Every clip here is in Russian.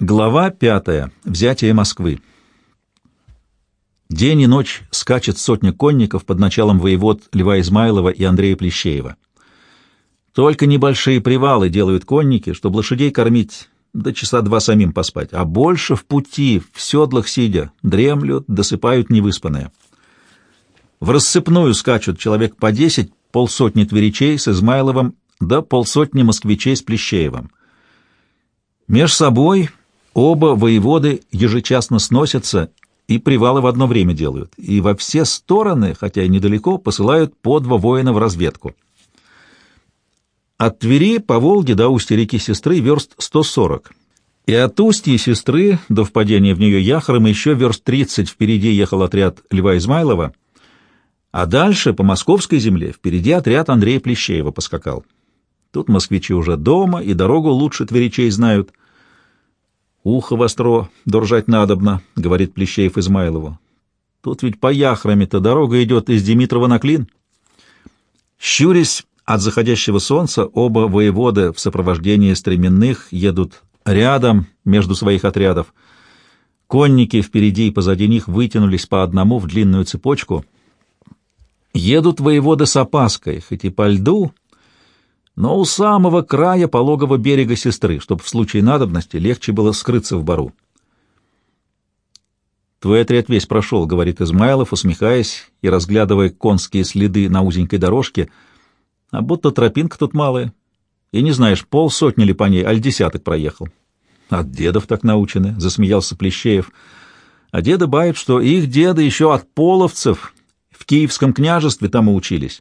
Глава пятая. Взятие Москвы. День и ночь скачет сотня конников под началом воевод Льва Измайлова и Андрея Плещеева. Только небольшие привалы делают конники, чтобы лошадей кормить до часа два самим поспать, а больше в пути, в седлах сидя, дремлют, досыпают невыспанные. В рассыпную скачут человек по десять, полсотни тверичей с Измайловым, да полсотни москвичей с Плещеевым. Меж собой Оба воеводы ежечасно сносятся и привалы в одно время делают, и во все стороны, хотя и недалеко, посылают по два воина в разведку. От Твери по Волге до устья реки Сестры верст 140, и от устья Сестры до впадения в нее Яхром еще верст 30 впереди ехал отряд Льва Измайлова, а дальше по московской земле впереди отряд Андрея Плещеева поскакал. Тут москвичи уже дома и дорогу лучше тверичей знают — Ухо востро держать надобно, — говорит Плещеев Измайлову. Тут ведь по яхраме-то дорога идет из Димитрова на Клин. Щурясь от заходящего солнца, оба воеводы в сопровождении стременных едут рядом между своих отрядов. Конники впереди и позади них вытянулись по одному в длинную цепочку. Едут воеводы с опаской, хоть и по льду, но у самого края пологого берега сестры, чтобы в случае надобности легче было скрыться в бару. «Твой отряд весь прошел», — говорит Измайлов, усмехаясь и разглядывая конские следы на узенькой дорожке, а будто тропинка тут малая, и не знаешь, полсотни ли по ней, аль десяток проехал. «От дедов так научены», — засмеялся Плещеев. «А деды бают, что их деды еще от половцев в Киевском княжестве там и учились».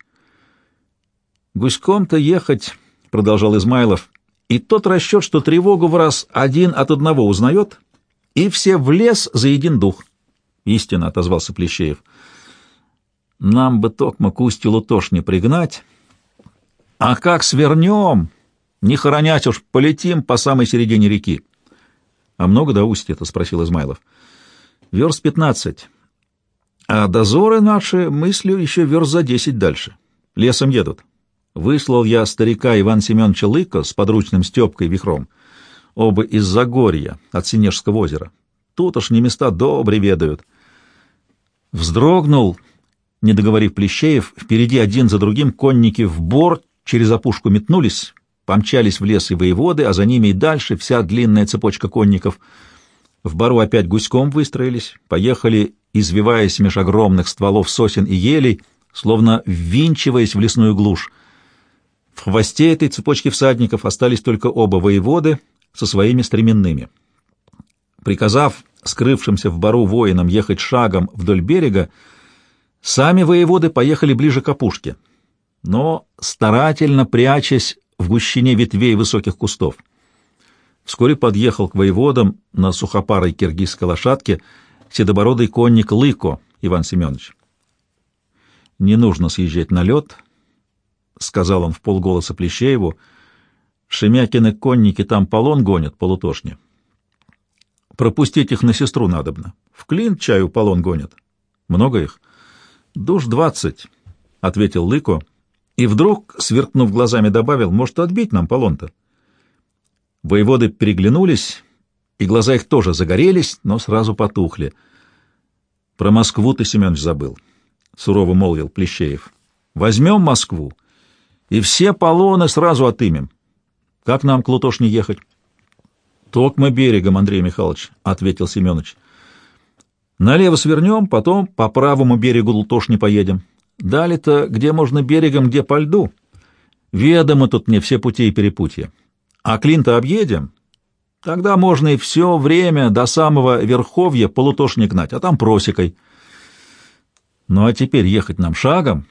«Гуськом-то ехать», — продолжал Измайлов, — «и тот расчет, что тревогу в раз один от одного узнает, и все в лес за един дух». «Истинно», — отозвался Плещеев. «Нам бы токмо к устью Лутошни пригнать. А как свернем? Не хоронять уж, полетим по самой середине реки». «А много до устья-то?» — спросил Измайлов. «Верст пятнадцать. А дозоры наши, мыслю, еще верст за десять дальше. Лесом едут. Выслал я старика Иван Семеновича Лыка с подручным Степкой Вихром, оба из Загорья, от Синежского озера. Тут уж не места добре ведают. Вздрогнул, не договорив Плещеев, впереди один за другим конники в борт через опушку метнулись, помчались в лес и воеводы, а за ними и дальше вся длинная цепочка конников. В бару опять гуськом выстроились, поехали, извиваясь меж огромных стволов сосен и елей, словно ввинчиваясь в лесную глушь. Хвосте этой цепочки всадников остались только оба воеводы со своими стременными. Приказав скрывшимся в бару воинам ехать шагом вдоль берега, сами воеводы поехали ближе к опушке, но старательно прячась в гущине ветвей высоких кустов. Вскоре подъехал к воеводам на сухопарой киргизской лошадке седобородый конник Лыко Иван Семенович. Не нужно съезжать на лед, — сказал он в полголоса Плещееву, — Шемякины конники там полон гонят, полутошни. Пропустить их на сестру надобно. В клин чаю полон гонят. Много их? Душ двадцать, — ответил Лыко, и вдруг, сверкнув глазами, добавил, может, отбить нам полон-то. Воеводы переглянулись, и глаза их тоже загорелись, но сразу потухли. Про Москву ты, Семенович, забыл, — сурово молвил Плещеев. Возьмем Москву и все полоны сразу отымем. Как нам к Лутошне ехать? — Токмо берегом, Андрей Михайлович, — ответил Семенович. — Налево свернем, потом по правому берегу Лутошни поедем. Далее-то где можно берегом, где по льду. Ведомо тут мне все пути и перепутья. А Клинта объедем, тогда можно и все время до самого Верховья по Лутошне гнать, а там просекой. — Ну а теперь ехать нам шагом,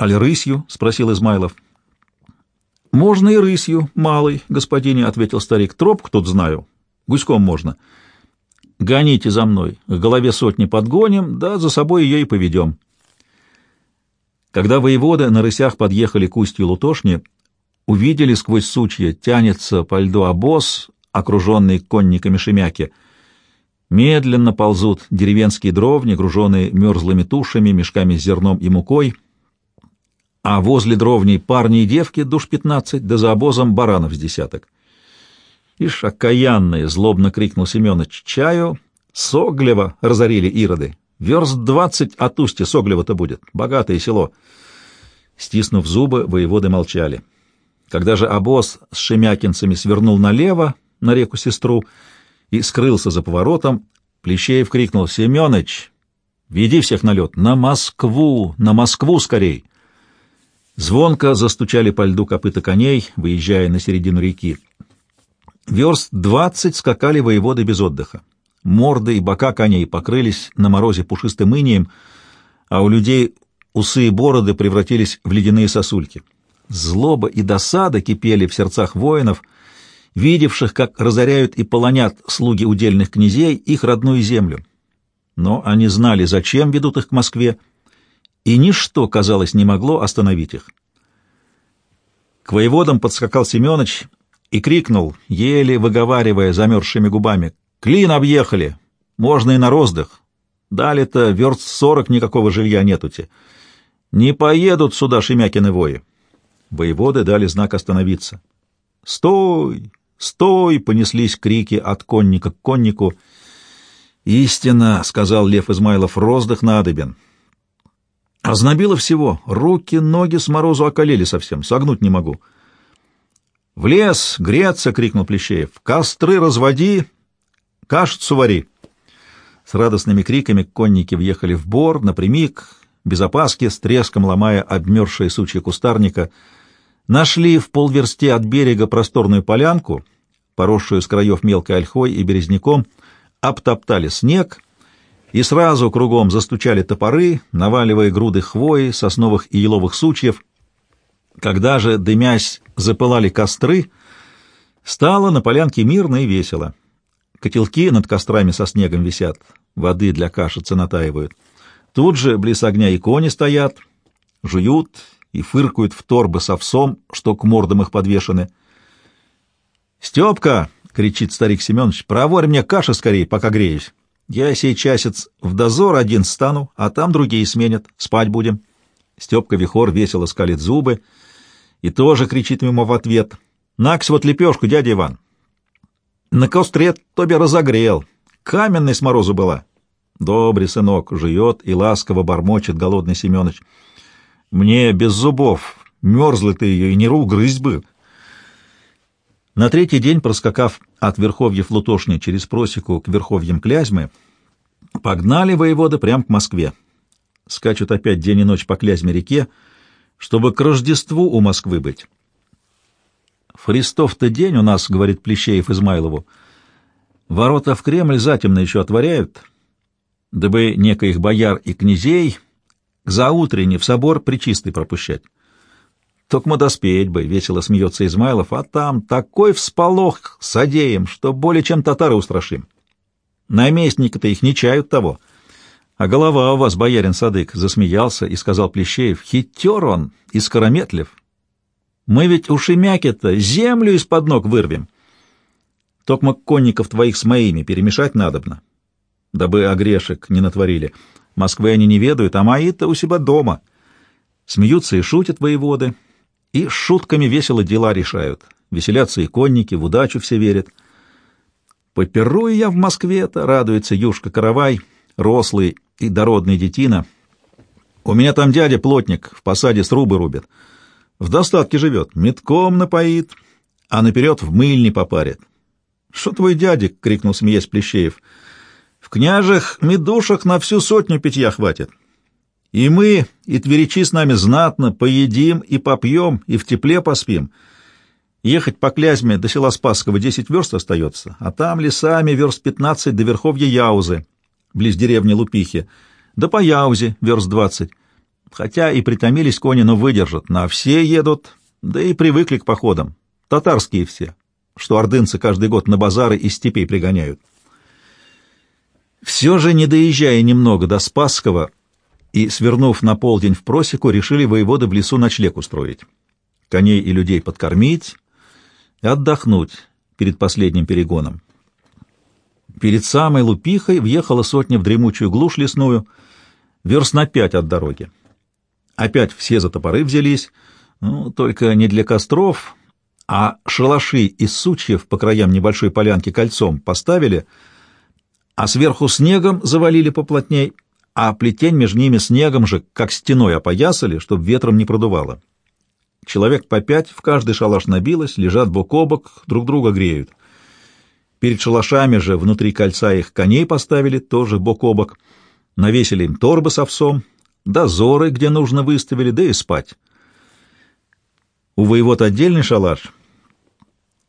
аль рысью? — спросил Измайлов. — «Можно и рысью, малый, господине», — ответил старик. «Тропку тут знаю. Гуськом можно. Гоните за мной, к голове сотни подгоним, да за собой ее и поведем». Когда воеводы на рысях подъехали к устью Лутошни, увидели сквозь сучья, тянется по льду обоз, окруженный конниками шемяки. Медленно ползут деревенские дровни, груженные мерзлыми тушами, мешками с зерном и мукой — а возле дровней парни и девки душ пятнадцать, да за обозом баранов с десяток. «Ишь, окаянные!» — злобно крикнул Семенович. «Чаю Соглева разорили ироды. Верст двадцать от устья Соглева-то будет. Богатое село». Стиснув зубы, воеводы молчали. Когда же обоз с шемякинцами свернул налево, на реку Сестру, и скрылся за поворотом, Плещеев крикнул «Семёныч, веди всех на лед! На Москву! На Москву скорей!» Звонко застучали по льду копыта коней, выезжая на середину реки. Верст двадцать скакали воеводы без отдыха. Морды и бока коней покрылись на морозе пушистым инием, а у людей усы и бороды превратились в ледяные сосульки. Злоба и досада кипели в сердцах воинов, видевших, как разоряют и полонят слуги удельных князей их родную землю. Но они знали, зачем ведут их к Москве, и ничто, казалось, не могло остановить их. К воеводам подскакал Семенович и крикнул, еле выговаривая замерзшими губами, «Клин объехали! Можно и на роздых! Дали-то верст сорок никакого жилья нетути! Не поедут сюда Шемякины вои!» Воеводы дали знак остановиться. «Стой! Стой!» — понеслись крики от конника к коннику. «Истина!» — сказал Лев Измайлов, — «роздых надобен». Ознобило всего, руки, ноги с морозу околели совсем, согнуть не могу. «В лес! Греться!» — крикнул Плещеев. «Костры разводи! Кашицу вари!» С радостными криками конники въехали в бор, напрямик, без опаски, с треском ломая обмерзшие сучья кустарника — Нашли в полверсте от берега просторную полянку, поросшую с краев мелкой ольхой и березняком, обтоптали снег и сразу кругом застучали топоры, наваливая груды хвои, сосновых и еловых сучьев. Когда же, дымясь, запылали костры, стало на полянке мирно и весело. Котелки над кострами со снегом висят, воды для кашицы натаивают. Тут же близ огня и кони стоят, жуют и фыркают в торбы с овсом, что к мордам их подвешены. «Степка!» — кричит старик Семенович. «Проворь мне каши скорее, пока греюсь. Я сей часец в дозор один стану, а там другие сменят. Спать будем». Степка Вихор весело скалит зубы и тоже кричит ему в ответ. «Накс вот лепешку, дядя Иван!» «На костре тебе разогрел. Каменной с морозу была». «Добрый сынок!» — жует и ласково бормочет голодный Семенович. Мне без зубов. Мерзла ты ее, и не ру грызть бы. На третий день, проскакав от верховьев Лутошни через просеку к верховьям Клязьмы, погнали воеводы прямо к Москве. Скачут опять день и ночь по Клязьме-реке, чтобы к Рождеству у Москвы быть. В Христов-то день у нас, — говорит Плещеев Измайлову, — ворота в Кремль затемно еще отворяют, дабы некоих бояр и князей за утренний в собор причистый пропущать. Только доспеть бы, — весело смеется Измайлов, — а там такой всполох содеем, что более чем татары устрашим. Наместники-то их не чают того. А голова у вас, боярин Садык, засмеялся и сказал Плещеев, хитер он и скорометлив. Мы ведь у Шемяки-то землю из-под ног вырвем. Токмо конников твоих с моими перемешать надобно, дабы огрешек не натворили. Москвы они не ведают, а мои-то у себя дома. Смеются и шутят воеводы, и шутками весело дела решают. Веселятся и конники, в удачу все верят. Поперую я в Москве-то, радуется Юшка Каравай, рослый и дородный детина. У меня там дядя плотник, в посаде срубы рубит. В достатке живет, метком напоит, а наперед в мыльни попарит. — Что твой дядик? — крикнул смеясь Плещеев — в княжах медушах на всю сотню питья хватит. И мы, и тверичи с нами знатно, поедим и попьем, и в тепле поспим. Ехать по Клязьме до села Спасского десять верст остается, а там лесами верст пятнадцать до верховья Яузы, близ деревни Лупихи, да по Яузе верст двадцать. Хотя и притомились кони, но выдержат, на все едут, да и привыкли к походам. Татарские все, что ордынцы каждый год на базары из степей пригоняют. Все же, не доезжая немного до Спасского и свернув на полдень в просеку, решили воеводы в лесу ночлег устроить. Коней и людей подкормить и отдохнуть перед последним перегоном. Перед самой лупихой въехала сотня в дремучую глушь лесную, верст на пять от дороги. Опять все за топоры взялись, ну, только не для костров, а шалаши из сучьев по краям небольшой полянки кольцом поставили, а сверху снегом завалили поплотней, а плетень между ними снегом же, как стеной опоясали, чтобы ветром не продувало. Человек по пять в каждый шалаш набилось, лежат бок о бок, друг друга греют. Перед шалашами же внутри кольца их коней поставили, тоже бок о бок. Навесили им торбы с овсом, дозоры, где нужно, выставили, да и спать. У воевод отдельный шалаш,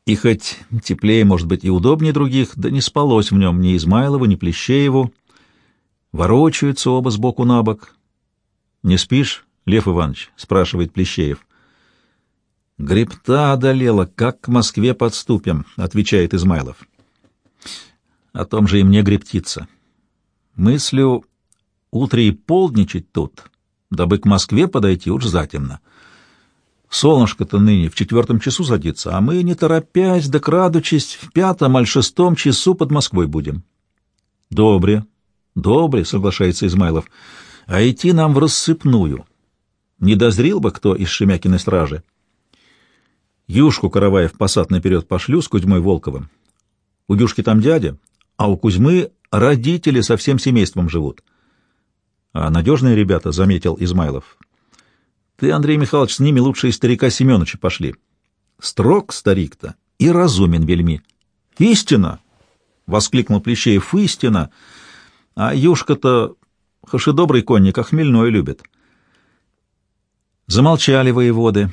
и хоть теплее, может быть, и удобнее других, да не спалось в нем ни Измайлову, ни Плещееву. Ворочаются оба сбоку на бок. — Не спишь, Лев Иванович? — спрашивает Плещеев. — Гребта одолела, как к Москве подступим, — отвечает Измайлов. — О том же и мне грептиться. Мыслю утре и полдничать тут, дабы к Москве подойти уж затемно. Солнышко-то ныне в четвертом часу садится, а мы, не торопясь да крадучись, в пятом аль шестом часу под Москвой будем. — Добре, добре, — соглашается Измайлов, — а идти нам в рассыпную. Не дозрел бы кто из Шемякиной стражи. Юшку Караваев посад наперед пошлю с Кузьмой Волковым. У Юшки там дядя, а у Кузьмы родители со всем семейством живут. — а надежные ребята, — заметил Измайлов. Ты, Андрей Михайлович, с ними лучше из старика Семеновича пошли. Строг старик-то и разумен вельми. Истина! — воскликнул Плещеев. Истина! А Юшка-то, хоши добрый конник, а хмельной любит. Замолчали воеводы.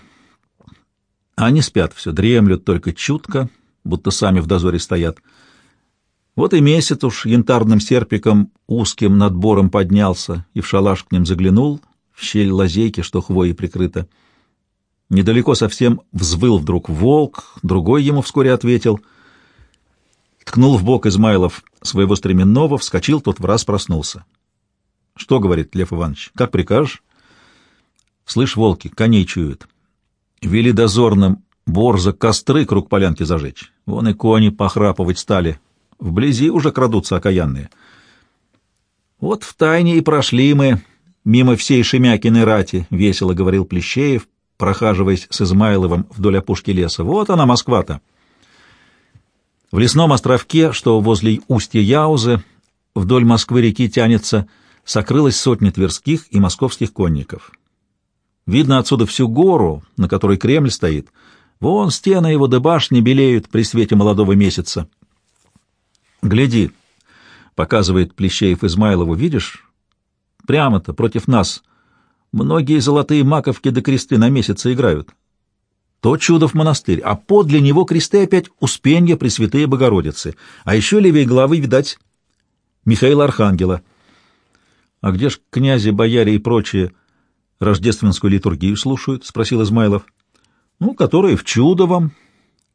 Они спят все, дремлют только чутко, будто сами в дозоре стоят. — вот и месяц уж янтарным серпиком узким надбором поднялся и в шалаш к ним заглянул, в щель лазейки, что хвоей прикрыто. Недалеко совсем взвыл вдруг волк, другой ему вскоре ответил. Ткнул в бок Измайлов своего стременного, вскочил, тот в раз проснулся. — Что, — говорит Лев Иванович, — как прикажешь? — Слышь, волки, коней чуют. Вели дозорным борза костры круг полянки зажечь. Вон и кони похрапывать стали, Вблизи уже крадутся окаянные. Вот в тайне и прошли мы мимо всей Шемякиной рати, — весело говорил Плещеев, прохаживаясь с Измайловым вдоль опушки леса. Вот она, Москва-то. В лесном островке, что возле устья Яузы, вдоль Москвы-реки тянется, сокрылась сотни тверских и московских конников. Видно отсюда всю гору, на которой Кремль стоит. Вон стены его до башни белеют при свете молодого месяца. «Гляди», — показывает Плещеев Измайлову, — «видишь? Прямо-то, против нас. Многие золотые маковки до кресты на месяце играют. То чудов монастырь, а подле него кресты опять Успенья Пресвятые Богородицы, а еще левее главы, видать, Михаила Архангела. А где ж князи, бояре и прочие рождественскую литургию слушают?» — спросил Измайлов. «Ну, которые в Чудовом,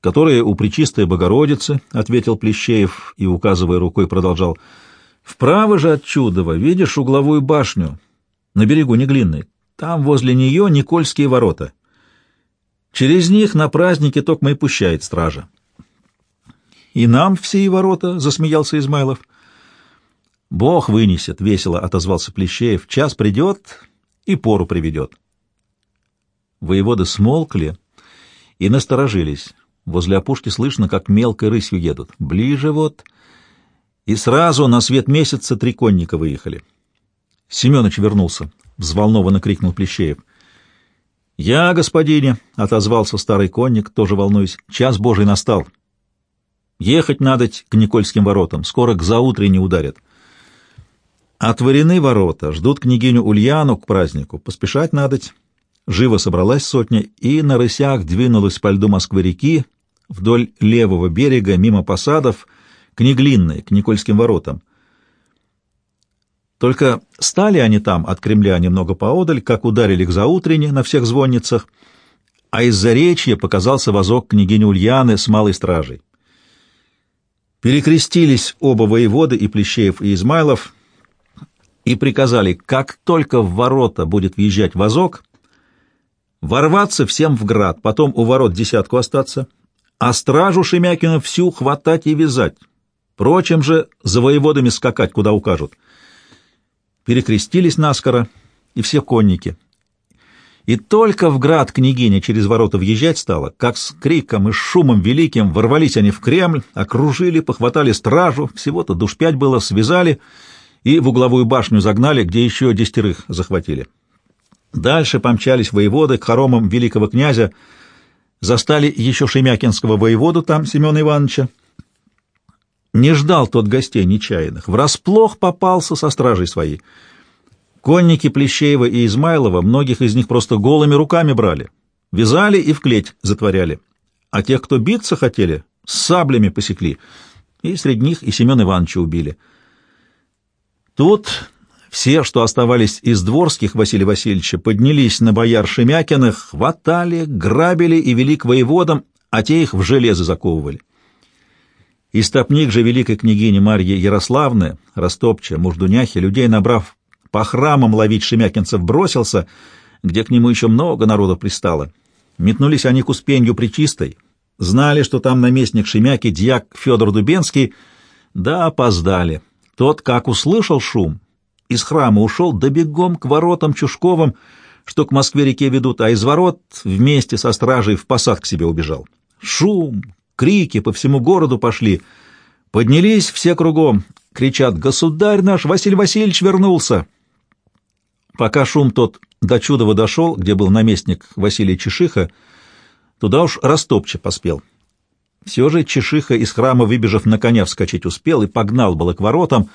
которые у Пречистой Богородицы, — ответил Плещеев и, указывая рукой, продолжал. — Вправо же от Чудова видишь угловую башню на берегу Неглинной. Там возле нее Никольские ворота. Через них на празднике токмо и пущает стража. — И нам все ворота, — засмеялся Измайлов. — Бог вынесет, — весело отозвался Плещеев. — Час придет и пору приведет. Воеводы смолкли и насторожились. Возле опушки слышно, как мелкой рысью едут. Ближе вот. И сразу на свет месяца три конника выехали. Семенович вернулся. Взволнованно крикнул Плещеев. «Я, господине!» — отозвался старый конник, тоже волнуюсь. «Час Божий настал. Ехать надо к Никольским воротам. Скоро к заутре не ударят. Отворены ворота, ждут княгиню Ульяну к празднику. Поспешать надоть». Живо собралась сотня и на рысях двинулась по льду Москвы-реки вдоль левого берега, мимо посадов, к Неглинной, к Никольским воротам. Только стали они там от Кремля немного поодаль, как ударили к заутрене на всех звонницах, а из-за речья показался возок княгини Ульяны с малой стражей. Перекрестились оба воеводы, и Плещеев, и Измайлов, и приказали, как только в ворота будет въезжать возок, ворваться всем в град, потом у ворот десятку остаться — а стражу Шемякина всю хватать и вязать. Прочим же за воеводами скакать, куда укажут. Перекрестились наскоро и все конники. И только в град княгиня через ворота въезжать стала, как с криком и шумом великим ворвались они в Кремль, окружили, похватали стражу, всего-то душ пять было, связали и в угловую башню загнали, где еще десятерых захватили. Дальше помчались воеводы к хоромам великого князя, застали еще шемякинского воеводу там, Семена Ивановича. Не ждал тот гостей нечаянных, врасплох попался со стражей своей — Конники Плещеева и Измайлова многих из них просто голыми руками брали, вязали и в клеть затворяли, а тех, кто биться хотели, с саблями посекли, и среди них и Семен Ивановича убили. Тут все, что оставались из дворских Василия Васильевича, поднялись на бояр Шемякиных, хватали, грабили и вели к воеводам, а те их в железо заковывали. Истопник же великой княгини Марьи Ярославны, Растопча, Муждуняхи, людей набрав по храмам ловить шемякинцев бросился, где к нему еще много народу пристало. Метнулись они к Успенью Причистой, знали, что там наместник Шемяки, дьяк Федор Дубенский, да опоздали. Тот, как услышал шум, из храма ушел, да к воротам Чушковым, что к Москве-реке ведут, а из ворот вместе со стражей в посад к себе убежал. Шум, крики по всему городу пошли. Поднялись все кругом, кричат «Государь наш, Василий Васильевич вернулся!» Пока шум тот до Чудова дошел, где был наместник Василий Чешиха, туда уж Растопче поспел. Все же Чешиха из храма, выбежав на коня, вскочить успел и погнал было к воротам.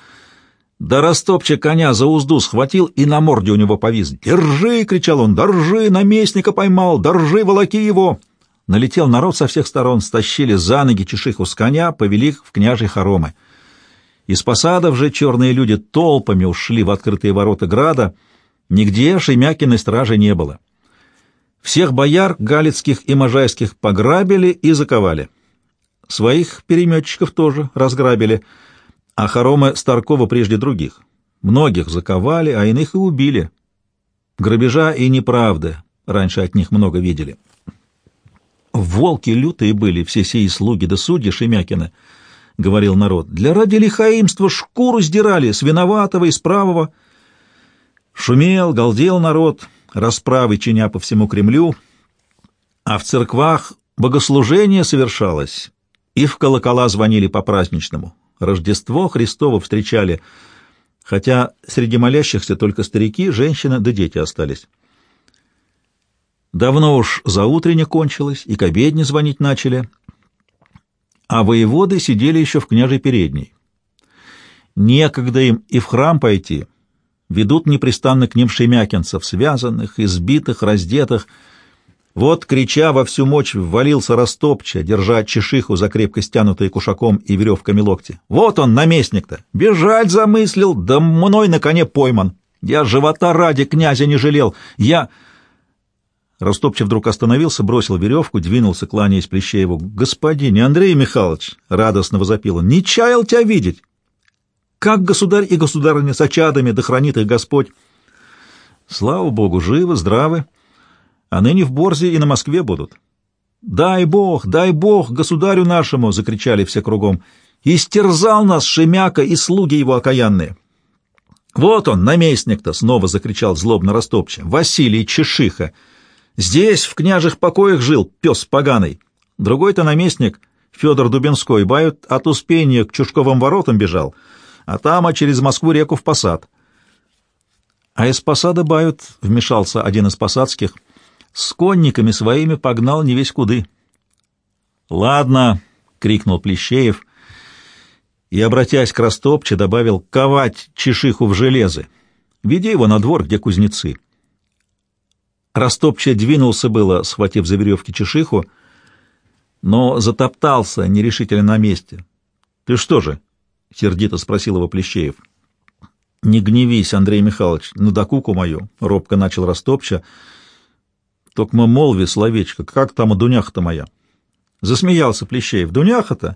Да Растопче коня за узду схватил и на морде у него повис. «Держи!» — кричал он. «Держи! Наместника поймал! Держи! Волоки его!» Налетел народ со всех сторон, стащили за ноги Чешиху с коня, повели их в княжьи хоромы. Из посадов же черные люди толпами ушли в открытые ворота града — Нигде Шемякиной стражи не было. Всех бояр галицких и можайских пограбили и заковали. Своих переметчиков тоже разграбили, а хоромы Старкова прежде других. Многих заковали, а иных и убили. Грабежа и неправды раньше от них много видели. «Волки лютые были все сии слуги да судьи Шемякина», — говорил народ. «Для ради лихаимства шкуру сдирали с виноватого и с правого». Шумел, галдел народ, расправы чиня по всему Кремлю, а в церквах богослужение совершалось, и в колокола звонили по-праздничному. Рождество Христово встречали, хотя среди молящихся только старики, женщины да дети остались. Давно уж заутренне кончилось, и к обедне звонить начали, а воеводы сидели еще в княжей передней. Некогда им и в храм пойти — ведут непрестанно к ним шемякинцев, связанных, избитых, раздетых. Вот, крича во всю мощь, ввалился Растопча, держа чешиху за крепко стянутые кушаком и веревками локти. Вот он, наместник-то! Бежать замыслил, да мной на коне пойман. Я живота ради князя не жалел. Я... Растопча вдруг остановился, бросил веревку, двинулся, кланяясь Плещееву. «Господин Андрей Михайлович!» — радостно возопил он. «Не чаял тебя видеть! Как государь и государыня с очадами, да хранит их Господь. Слава Богу, живы, здравы, а ныне в Борзе и на Москве будут. «Дай Бог, дай Бог государю нашему!» — закричали все кругом. «Истерзал нас Шемяка и слуги его окаянные!» «Вот он, наместник-то!» — снова закричал злобно растопча. «Василий Чешиха! Здесь, в княжих покоях жил, пес поганый! Другой-то наместник, Федор Дубинской, бают от Успения к Чушковым воротам бежал» а там, а через Москву-реку в посад. А из посада бают, — вмешался один из посадских, — с конниками своими погнал не весь куды. — Ладно, — крикнул Плещеев, и, обратясь к Растопче, добавил, — ковать чешиху в железы. Веди его на двор, где кузнецы. Растопче двинулся было, схватив за веревки чешиху, но затоптался нерешительно на месте. — Ты что же? — сердито спросил его Плещеев. — Не гневись, Андрей Михайлович, на докуку мою, — робко начал Растопча. — Только мы молви словечко, как там у Дуняха-то моя? Засмеялся Плещеев. — Дуняха-то?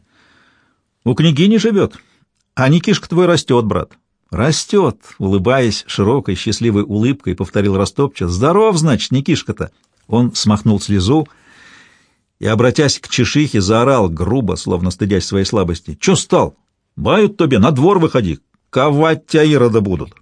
У княгини живет, а Никишка твой растет, брат. — Растет, — улыбаясь широкой, счастливой улыбкой, повторил Растопча. — Здоров, значит, Никишка-то. Он смахнул слезу и, обратясь к чешихе, заорал грубо, словно стыдясь своей слабости. — Че стал? Бают тебе, на двор выходи, ковать тебя ирода будут.